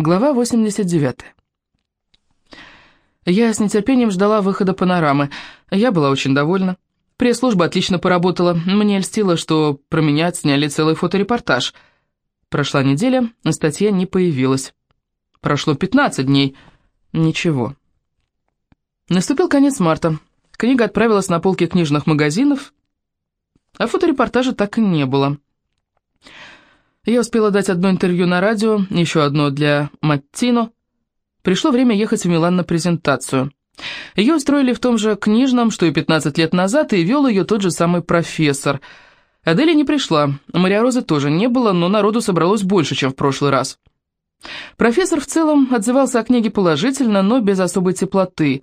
Глава 89. Я с нетерпением ждала выхода панорамы. Я была очень довольна. Пресс-служба отлично поработала. Мне льстило, что про меня сняли целый фоторепортаж. Прошла неделя, статья не появилась. Прошло 15 дней. Ничего. Наступил конец марта. Книга отправилась на полки книжных магазинов, а фоторепортажа так и не было. Я успела дать одно интервью на радио, еще одно для Маттино. Пришло время ехать в Милан на презентацию. Ее устроили в том же книжном, что и 15 лет назад, и вел ее тот же самый профессор. Адели не пришла, Мария Розы тоже не было, но народу собралось больше, чем в прошлый раз. Профессор в целом отзывался о книге положительно, но без особой теплоты.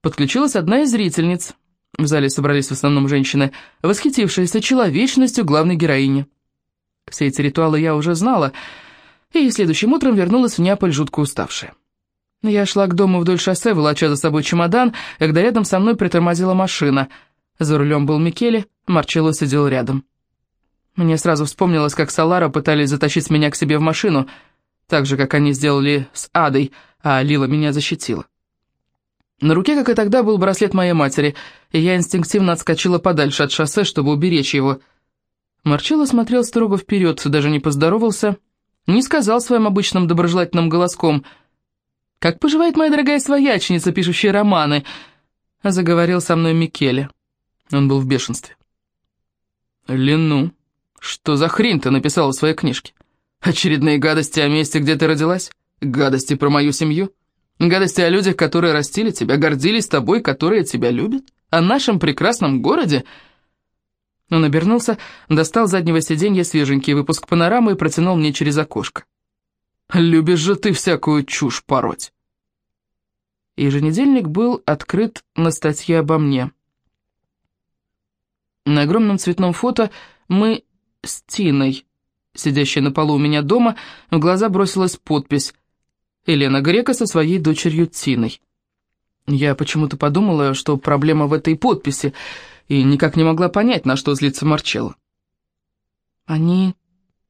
Подключилась одна из зрительниц. В зале собрались в основном женщины, восхитившиеся человечностью главной героини. Все эти ритуалы я уже знала, и следующим утром вернулась в Неаполь жутко уставшая. Я шла к дому вдоль шоссе, волоча за собой чемодан, когда рядом со мной притормозила машина. За рулем был Микеле, Марчелло сидел рядом. Мне сразу вспомнилось, как Салара пытались затащить меня к себе в машину, так же, как они сделали с Адой, а Лила меня защитила. На руке, как и тогда, был браслет моей матери, и я инстинктивно отскочила подальше от шоссе, чтобы уберечь его — Марчелло смотрел строго вперед, даже не поздоровался, не сказал своим обычным доброжелательным голоском «Как поживает моя дорогая свояченица, пишущая романы?» а заговорил со мной Микеле. Он был в бешенстве. «Лену, что за хрень ты написала в своей книжке? Очередные гадости о месте, где ты родилась? Гадости про мою семью? Гадости о людях, которые растили тебя, гордились тобой, которые тебя любят? О нашем прекрасном городе?» Он обернулся, достал с заднего сиденья свеженький выпуск панорамы и протянул мне через окошко. «Любишь же ты всякую чушь пороть!» Еженедельник был открыт на статье обо мне. На огромном цветном фото мы с Тиной, сидящей на полу у меня дома, в глаза бросилась подпись «Елена Грека со своей дочерью Тиной». Я почему-то подумала, что проблема в этой подписи — и никак не могла понять, на что злится Марчелло. «Они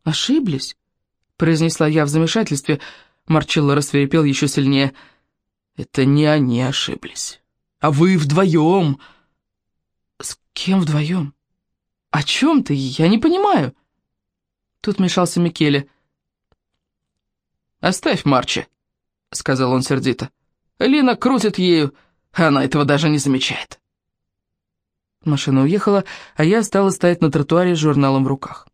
ошиблись?» — произнесла я в замешательстве. Марчелло рассверепел еще сильнее. «Это не они ошиблись, а вы вдвоем!» «С кем вдвоем? О чем ты? Я не понимаю!» Тут мешался Микеле. «Оставь Марчи», — сказал он сердито. «Лина крутит ею, а она этого даже не замечает». Машина уехала, а я стала стоять на тротуаре с журналом в руках.